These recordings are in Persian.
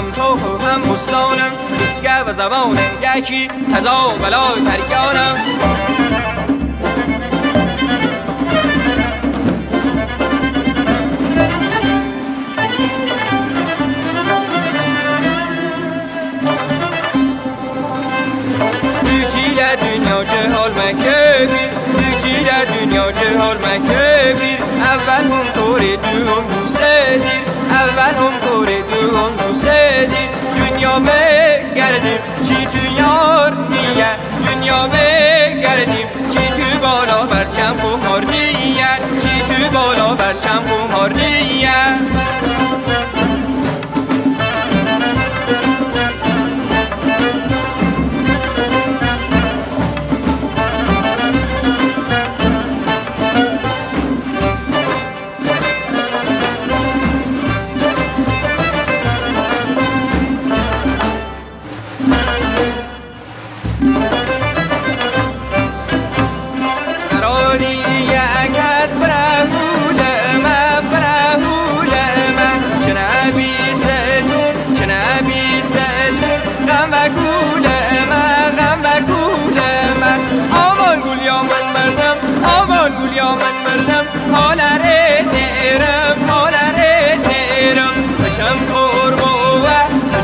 هم تو و هم مستانم بسگه و زبان یکی از آبلای پریانم. دنیا جهال مکه بیر دنیا جهال مکه بیر اول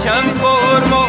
शङ्कोर्मो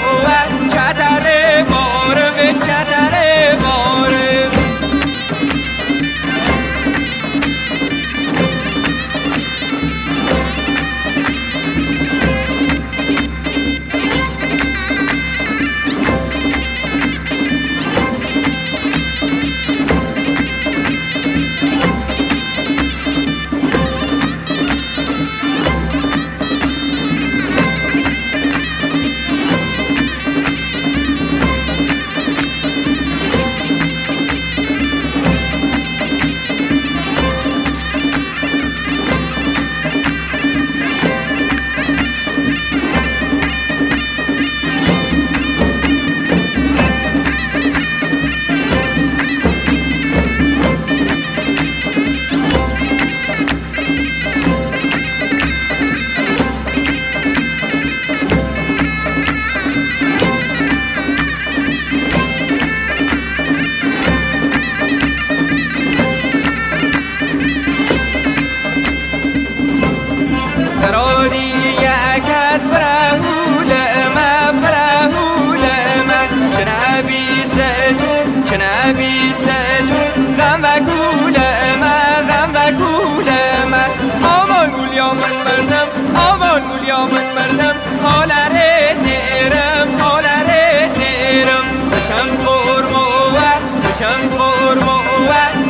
چند بار ماور